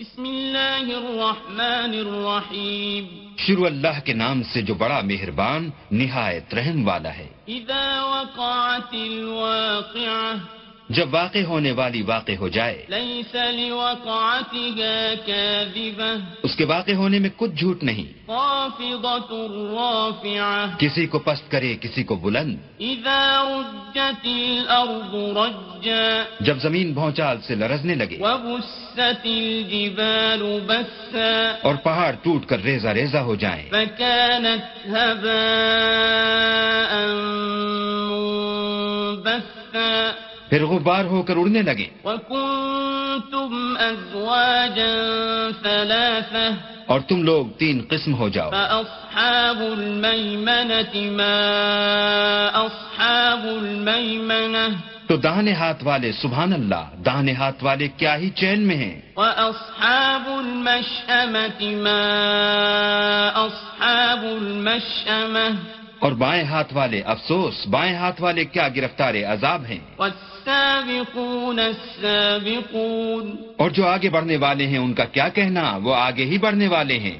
بسم الله الرحمن الرحيم شروع اللہ کے نام سے جو بڑا مہربان نہایت رحم والا ہے۔ إذا وقعت الواقعة جب واقع ہونے والی واقع ہو جائے۔ اس کے واقع ہونے میں کچھ جھوٹ نہیں۔ کسی کو پست کرے کسی کو بلند۔ إذا رجت الأرض رجا۔ جب زمین بھونچال سے لرزنے لگے۔ وبست الجبال بسا۔ اور پہاڑ ٹوٹ کر ریزہ ریزہ ہو جائیں۔ فكانت هباء منبثا۔ پھر غبار ہو کر اڑنے لگے۔ وكنتم أزواجا ثلاثة۔ اور تم لوگ تین قسم ہو جاؤ۔ فأصحاب الميمنة ما أصحاب الميمنة۔ تو داہنے ہاتھ والے سبحان اللہ داہنے ہاتھ والے کیا ہی چین میں ہیں؟ وأصحاب المشأمة ما أصحاب المشأمة۔ اور بائیں ہاتھ والے افسوس بائیں ہاتھ والے کیا گرفتار عذاب ہیں؟ والسابقون السابقون. اور جو آگے بڑھنے والے ہیں ان کا کیا کہنا؟ وہ آگے ہی بڑھنے والے ہیں۔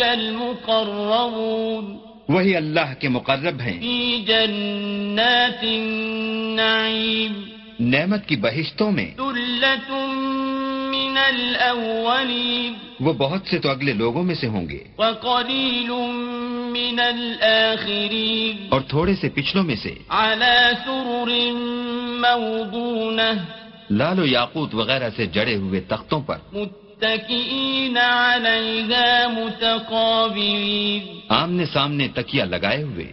المقربون. وہی اللہ کے مقرب ہیں۔ في جنات النعيم نعمت کی بہشتوں میں۔ من الأولين وہ بہت سے تو اگلے لوگوں میں سے ہوں گے۔ وقليل من الآخرين اور تھوڑے سے پچھلوں میں سے على سرر موضونة. لال و یاقوت وغیرہ سے جڑے ہوئے تختوں پر آمنے سامنے تکیا لگائے ہوئے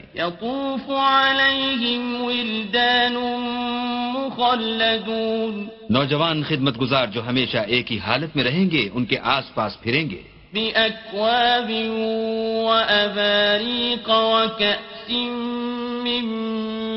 عليهم ولدان مخلدون. نوجوان خدمت گزار جو ہمیشہ ایک ہی حالت میں رہیں گے ان کے آس پاس پھریں گے۔ بأكواب وأباريق وكأس من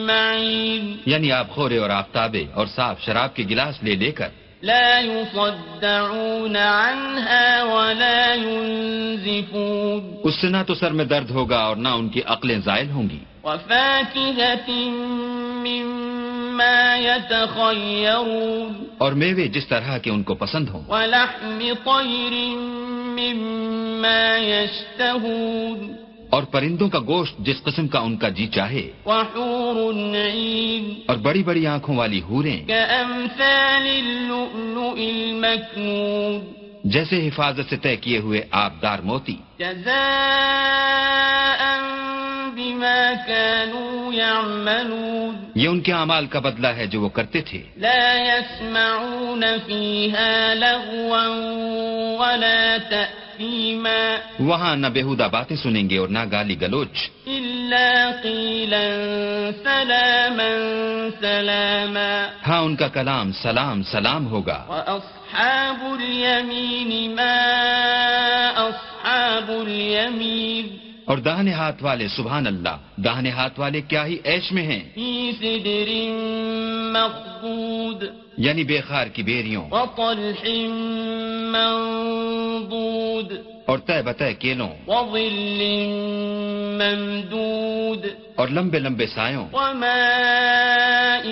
معين. یعنی آپ خورے اور آفتابے اور صاف شراب کے گلاس لے لے کر لا يصدعون عنها ولا ينزفون. اس سے نہ تو سر میں درد ہوگا اور نہ ان کی عقلیں زائل ہوں گی۔ وفاكهة مما يتخيرون. اور میوے جس طرح کے ان کو پسند ہوں۔ ولحم طير مما يشتهون. اور پرندوں کا گوشت جس قسم کا ان کا جی چاہے وحور اور بڑی بڑی آنکھوں والی ہوریں كأمثال اللؤلؤ المكنون. جیسے حفاظت سے طے کیے ہوئے آبدار موتی جزاء بما كانوا يعملون. یہ ان کے اعمال کا بدلہ ہے جو وہ کرتے تھے۔ لا يسمعون فيها لغوا ولا تأثيما. وہاں نہ بےحدہ باتیں سنیں گے اور نہ گالی گلوچ۔ إلا قيلا سلاما سلاما. ہاں ان کا کلام سلام سلام ہوگا۔ وأصحاب اليمين ما أصحاب اليمين؟ اور داہنے ہاتھ والے سبحان اللہ داہنے ہاتھ والے کیا ہی عیش میں ہیں؟ مخضود یعنی بے خار کی بیریوں۔ وطلح منضود اور طے بتہ کیلوں۔ وظل ممدود اور لمبے لمبے سایوں۔ وماء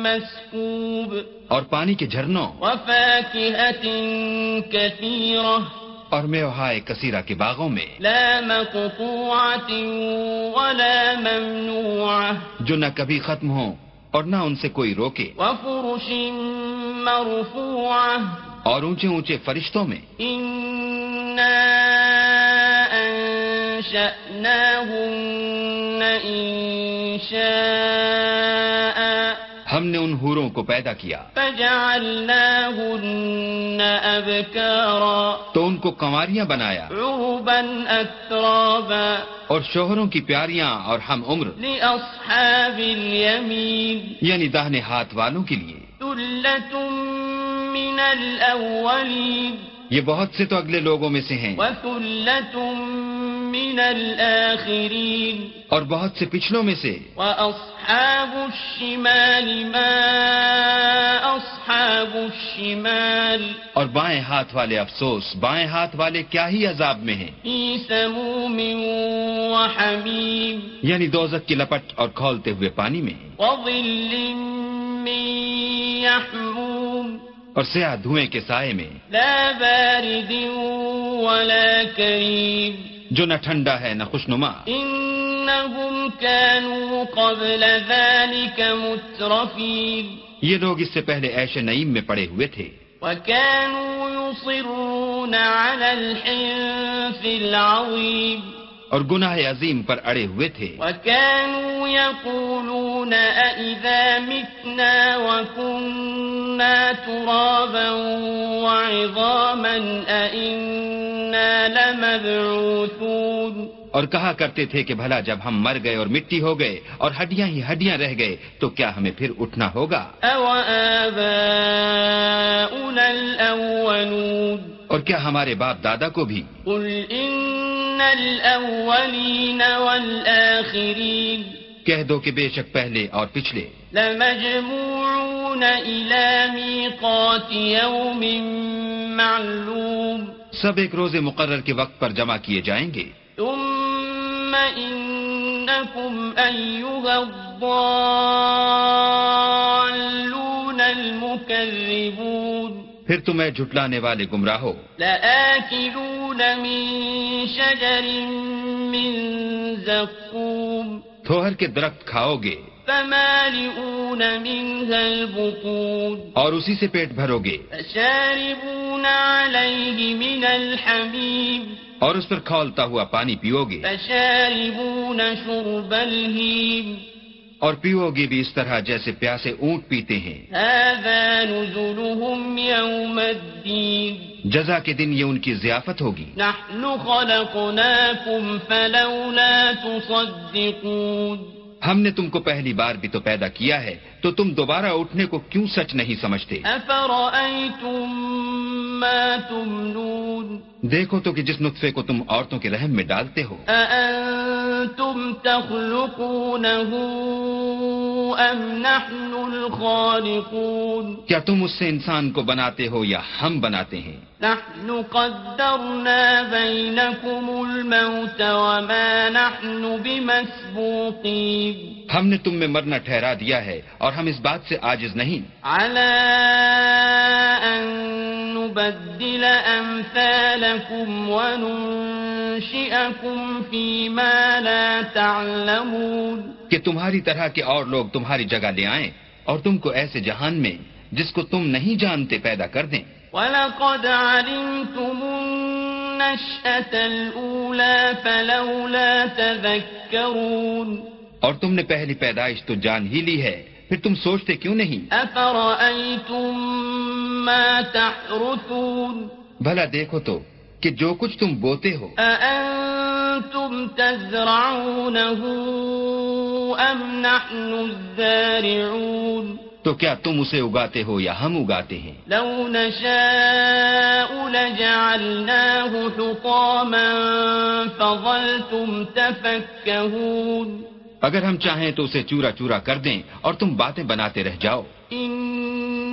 مسكوب اور پانی کے جھرنوں۔ وفاكهة كثيرة اور میوہائے کثیرہ کے باغوں میں لا مقطوعة ولا ممنوعة جو نہ کبھی ختم ہوں اور نہ ان سے کوئی روکے وفرش مرفوعة اور اونچے اونچے فرشتوں میں إنشاء ہم نے ان حوروں کو پیدا کیا۔ فجعلناهن تو ان کو کنواریاں بنایا۔ عربا اور شوہروں کی پیاریاں اور ہم عمر۔ یعنی داہنے ہاتھ والوں کے لیے۔ ثلة من یہ بہت سے تو اگلے لوگوں میں سے ہیں۔ وثلة من الآخرين اور بہت سے پچھلوں میں سے وأصحاب الشمال ما أصحاب الشمال. اور بائیں ہاتھ والے افسوس بائیں ہاتھ والے کیا ہی عذاب میں ہیں؟ في سموم وحميم. یعنی دوزک کی لپٹ اور کھولتے ہوئے پانی میں وظل من يحموم. اور سیاہ دھوئیں کے سائے میں لا بارد ولا كريم جو نہ ٹھنڈا ہے نہ خوشنما۔ إنهم كانوا قبل ذلك مترفين یہ لوگ اس سے پہلے ایش نعیم میں پڑے ہوئے تھے۔ وكانوا يصرون على الحنث العظيم اور گناہ عظیم پر اڑے ہوئے تھے۔ وكانوا يقولون أئذا متنا وكنا ترابا وعظاما أئنا لمبعوثون اور کہا کرتے تھے کہ بھلا جب ہم مر گئے اور مٹی ہو گئے اور ہڈیاں ہی ہڈیاں رہ گئے تو کیا ہمیں پھر اٹھنا ہوگا؟ الأولون اور کیا ہمارے باپ دادا کو بھی؟ قل إن الأولين والآخرين کہہ دو کہ بے شک پہلے اور پچھلے۔ لمجموعون إلى ميقات يوم معلوم سب ایک روز مقرر کے وقت پر جمع کیے جائیں گے۔ ثم إنكم أيها الضالون المكذبون پھر تمہیں جھٹلانے والے گمراہو۔ لآكلون من شجر من زقوم تھوہر کے درخت کھاؤ گے۔ فمالئون منها البطون. اور اسی سے پیٹ بھرو گے۔ فشاربون عليه من الحميم اور اس پر کھولتا ہوا پانی پیو گے۔ فشاربون شرب الهيم اور پیو گے بھی اس طرح جیسے پیاسے اونٹ پیتے ہیں۔ هذا نزلهم يوم الدين جزا کے دن یہ ان کی ضیافت ہوگی۔ نحن خلقناكم فلولا تصدقون. ہم نے تم کو پہلی بار بھی تو پیدا کیا ہے تو تم دوبارہ اٹھنے کو کیوں سچ نہیں سمجھتے؟ ما تمنون؟ دیکھو تو کہ جس نطفے کو تم عورتوں کے رحم میں ڈالتے ہو۔ تخلقونه أم نحن الخالقون کیا تم اس سے انسان کو بناتے ہو یا ہم بناتے ہیں؟ نحن قدرنا بينكم الموت وما نحن بمسبوقين. ہم نے تم میں مرنا ٹھہرا دیا ہے اور ہم اس بات سے عاجز نہیں۔ على أن نبدل أمثالكم وننشئكم فيما لا تعلمون. کہ تمہاری طرح کے اور لوگ تمہاری جگہ لے آئیں اور تم کو ایسے جہان میں جس کو تم نہیں جانتے پیدا کر دیں۔ ولقد علمتم النشأة الأولى فلولا تذكرون. اور تم نے پہلی پیدائش تو جان ہی لی ہے پھر تم سوچتے کیوں نہیں؟ أفرأيتم ما تحرثون بھلا دیکھو تو کہ جو کچھ تم بوتے ہو۔ أأنتم تزرعونه أم نحن الزارعون؟ تو کیا تم اسے اگاتے ہو یا ہم اگاتے ہیں؟ لو نشاء لجعلناه حطاما فظلتم تفكهون۔ اگر ہم چاہیں تو اسے چورا چورا کر دیں اور تم باتیں بناتے رہ جاؤ۔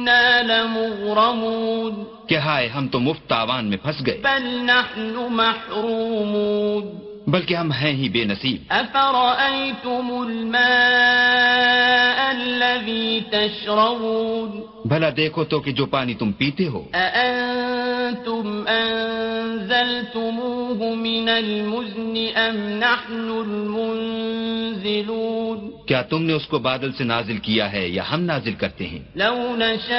إنا لمغرمون کہ ہائے ہم تو مفت تاوان میں پھنس گئے۔ بل نحن محرومون بلکہ ہم ہیں ہی بے نصیب۔ أفرأيتم الماء الذي تشربون بھلا دیکھو تو کہ جو پانی تم پیتے ہو۔ أأنتم أنزلتموه من المزن أم نحن المنزلون کیا تم نے اس کو بادل سے نازل کیا ہے یا ہم نازل کرتے ہیں؟ لو نشاء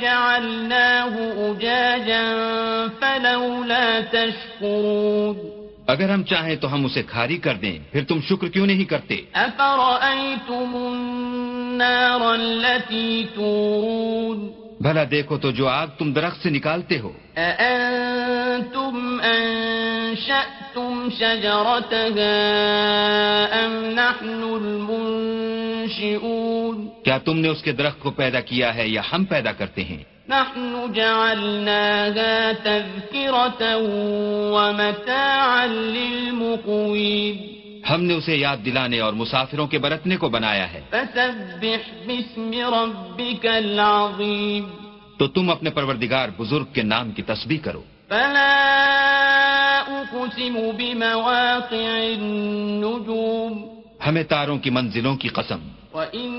جعلناه أجاجا فلولا تشكرون اگر ہم چاہیں تو ہم اسے کھاری کر دیں پھر تم شکر کیوں نہیں کرتے؟ أفرأيتم النار التي تورون بھلا دیکھو تو جو آگ تم درخت سے نکالتے ہو۔ أأنتم أنشأتم شجرتها أم نحن المنشئون کیا تم نے اس کے درخت کو پیدا کیا ہے یا ہم پیدا کرتے ہیں؟ نحن جعلناها تذكرة ومتاعا للمقوين ہم نے اسے یاد دلانے اور مسافروں کے برتنے کو بنایا ہے۔ فسبح باسم ربك العظيم تو تم اپنے پروردگار بزرگ کے نام کی تسبیح کرو۔ فلا أقسم بمواقع النجوم۔ ہمیں تاروں کی منزلوں کی قسم۔ وإنه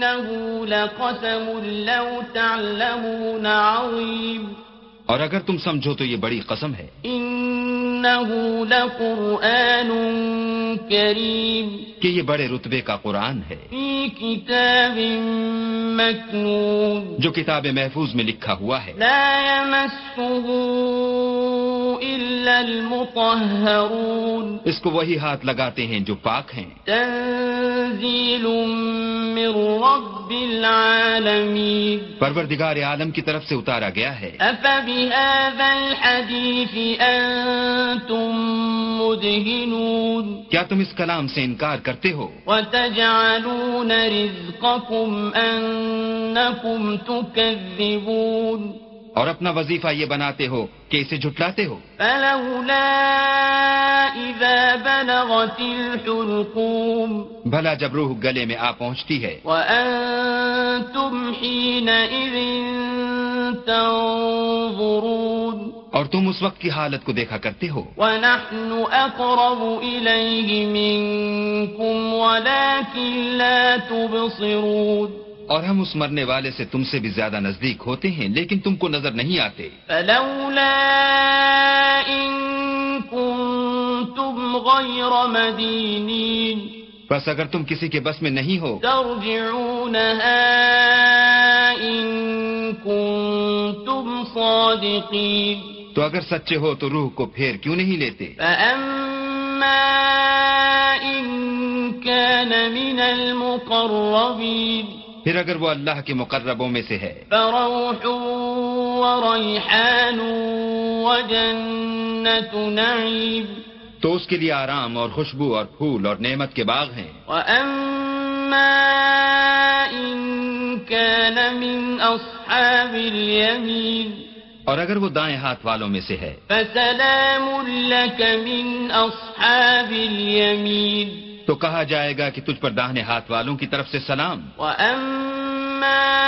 إنه لقسم لو تعلمون عظيم۔ اور اگر تم سمجھو تو یہ بڑی قسم ہے۔ إنه لقرآن كريم کہ یہ بڑے رتبے کا قرآن ہے۔ في كتاب مكنون جو کتاب محفوظ میں لکھا ہوا ہے۔ لا إلا المطهرون اس کو وہی ہاتھ لگاتے ہیں جو پاک ہیں۔ تنزيل من رب العالمين پروردگار عالم کی طرف سے اتارا گیا ہے۔ أفبهذا الحديث أنتم مدهنون۔ کیا تم اس کلام سے انکار کرتے ہو؟ وتجعلون رزقكم أنكم تكذبون۔ اور اپنا وظیفہ یہ بناتے ہو کہ اسے جھٹلاتے ہو۔ فلولا إذا بلغت الحلقوم بھلا جب روح گلے میں آ پہنچتی ہے۔ وأنتم حينئذ تنظرون اور تم اس وقت کی حالت کو دیکھا کرتے ہو۔ ونحن أقرب إليه منكم ولكن لا تبصرون اور ہم اس مرنے والے سے تم سے بھی زیادہ نزدیک ہوتے ہیں لیکن تم کو نظر نہیں آتے۔ فلولا إن كنتم غير مدينين بس اگر تم کسی کے بس میں نہیں ہو۔ ترجعونها إن كنتم صادقين تو اگر سچے ہو تو روح کو پھیر کیوں نہیں لیتے؟ فأما إن كان من المقربين پھر اگر وہ اللہ کے مقربوں میں سے ہے۔ فروح وريحان وجنة نعيم تو اس کے لیے آرام اور خوشبو اور پھول اور نعمت کے باغ ہیں۔ وأما إن كان من أصحاب اليمين اور اگر وہ دائیں ہاتھ والوں میں سے ہے۔ فسلام لك من أصحاب اليمين تو کہا جائے گا کہ تجھ پر داہنے ہاتھ والوں کی طرف سے سلام۔ وأما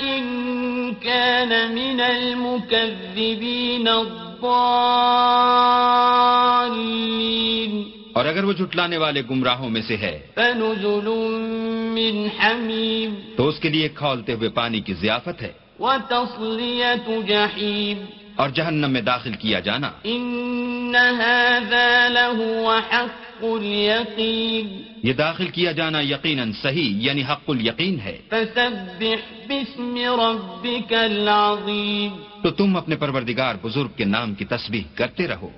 إن كان من المكذبين الضالين اور اگر وہ جھٹلانے والے گمراہوں میں سے ہے فنزل من حميم تو اس کے لیے کھولتے ہوئے پانی کی ضیافت ہے۔ وتصلية جحيم اور جہنم میں داخل کیا جانا۔ إن هذا لهو حق اليقين یہ داخل کیا جانا یقیناً صحیح یعنی حق الیقین ہے۔ فسبح باسم ربك العظيم تو تم اپنے پروردگار بزرگ کے نام کی تسبیح کرتے رہو۔